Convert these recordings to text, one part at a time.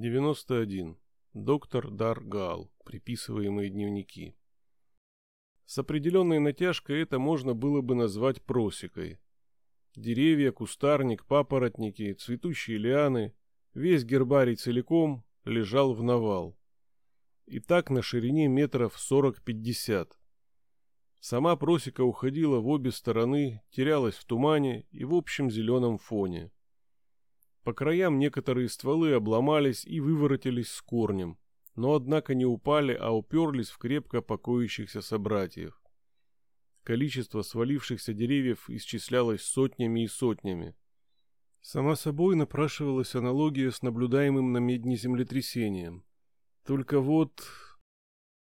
91. Доктор Даргал. Приписываемые дневники. С определенной натяжкой это можно было бы назвать просекой. Деревья, кустарник, папоротники, цветущие лианы, весь гербарий целиком лежал в навал. И так на ширине метров 40-50. Сама просека уходила в обе стороны, терялась в тумане и в общем зеленом фоне. По краям некоторые стволы обломались и выворотились с корнем, но однако не упали, а уперлись в крепко покоящихся собратьев. Количество свалившихся деревьев исчислялось сотнями и сотнями. Сама собой напрашивалась аналогия с наблюдаемым на медне землетрясением. Только вот...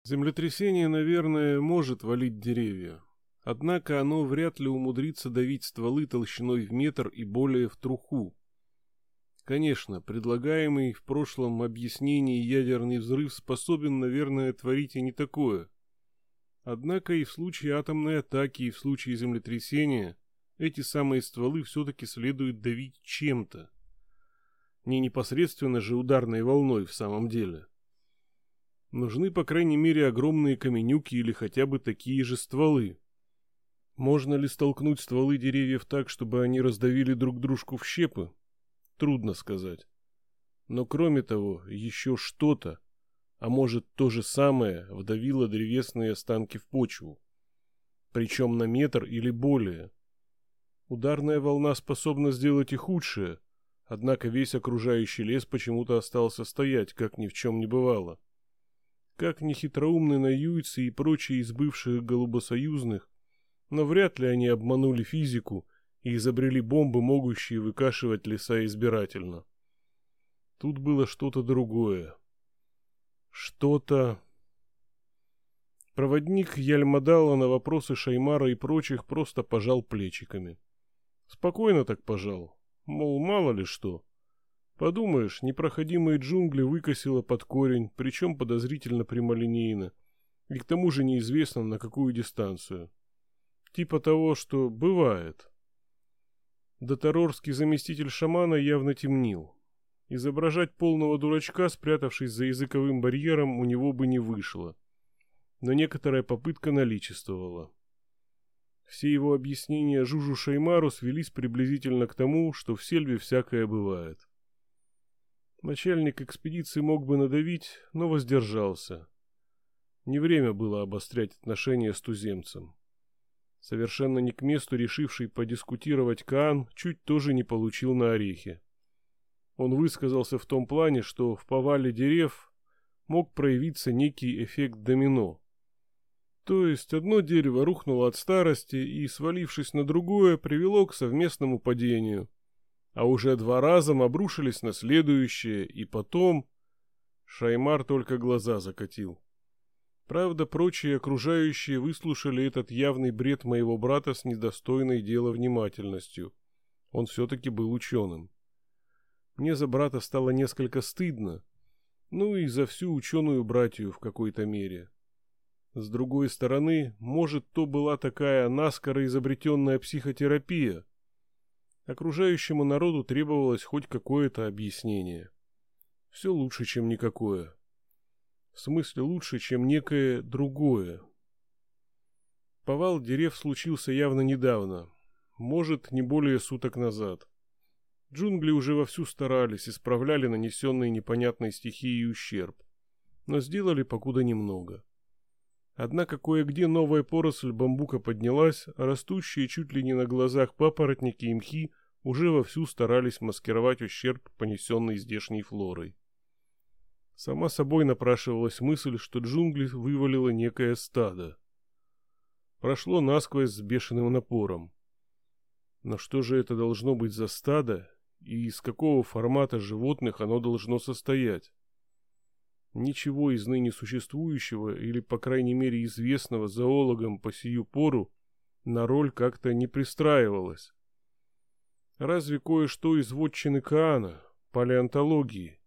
Землетрясение, наверное, может валить деревья. Однако оно вряд ли умудрится давить стволы толщиной в метр и более в труху. Конечно, предлагаемый в прошлом объяснении ядерный взрыв способен, наверное, творить и не такое. Однако и в случае атомной атаки, и в случае землетрясения эти самые стволы все-таки следует давить чем-то. Не непосредственно же ударной волной в самом деле. Нужны, по крайней мере, огромные каменюки или хотя бы такие же стволы. Можно ли столкнуть стволы деревьев так, чтобы они раздавили друг дружку в щепы? Трудно сказать. Но кроме того, еще что-то, а может то же самое, вдавило древесные останки в почву. Причем на метр или более. Ударная волна способна сделать и худшее, однако весь окружающий лес почему-то остался стоять, как ни в чем не бывало. Как ни хитроумны наюйцы и прочие из бывших голубосоюзных, но вряд ли они обманули физику и изобрели бомбы, могущие выкашивать леса избирательно. Тут было что-то другое. Что-то... Проводник Яльмадала на вопросы Шаймара и прочих просто пожал плечиками. Спокойно так пожал. Мол, мало ли что. Подумаешь, непроходимые джунгли выкосило под корень, причем подозрительно прямолинейно. И к тому же неизвестно, на какую дистанцию. Типа того, что бывает. Доторорский заместитель шамана явно темнил. Изображать полного дурачка, спрятавшись за языковым барьером, у него бы не вышло. Но некоторая попытка наличествовала. Все его объяснения Жужу Шаймару свелись приблизительно к тому, что в сельве всякое бывает. Начальник экспедиции мог бы надавить, но воздержался. Не время было обострять отношения с туземцем. Совершенно не к месту решивший подискутировать Каан чуть тоже не получил на орехи. Он высказался в том плане, что в повале дерев мог проявиться некий эффект домино. То есть одно дерево рухнуло от старости и, свалившись на другое, привело к совместному падению. А уже два раза обрушились на следующее, и потом... Шаймар только глаза закатил. Правда, прочие окружающие выслушали этот явный бред моего брата с недостойной дела внимательностью. Он все-таки был ученым. Мне за брата стало несколько стыдно, ну и за всю ученую братью в какой-то мере. С другой стороны, может, то была такая наскоро изобретенная психотерапия. Окружающему народу требовалось хоть какое-то объяснение. Все лучше, чем никакое. В смысле лучше, чем некое другое. Повал дерев случился явно недавно, может, не более суток назад. Джунгли уже вовсю старались, исправляли нанесенный непонятной стихией ущерб, но сделали покуда немного. Однако кое-где новая поросль бамбука поднялась, а растущие чуть ли не на глазах папоротники и мхи уже вовсю старались маскировать ущерб, понесенный здешней флорой. Сама собой напрашивалась мысль, что джунгли вывалило некое стадо. Прошло насквозь с бешеным напором. Но что же это должно быть за стадо, и из какого формата животных оно должно состоять? Ничего из ныне существующего, или по крайней мере известного зоологам по сию пору, на роль как-то не пристраивалось. Разве кое-что из вотчины Каана, палеонтологии,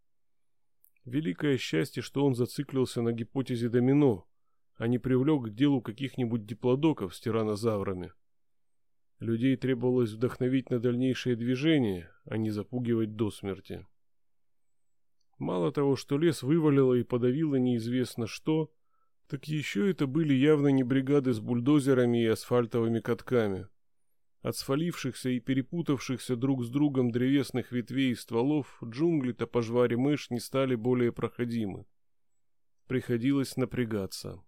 Великое счастье, что он зациклился на гипотезе домино, а не привлек к делу каких-нибудь диплодоков с тиранозаврами. Людей требовалось вдохновить на дальнейшее движение, а не запугивать до смерти. Мало того, что лес вывалило и подавило неизвестно что, так еще это были явно не бригады с бульдозерами и асфальтовыми катками. От свалившихся и перепутавшихся друг с другом древесных ветвей и стволов джунгли-то пожваре мышь не стали более проходимы. Приходилось напрягаться.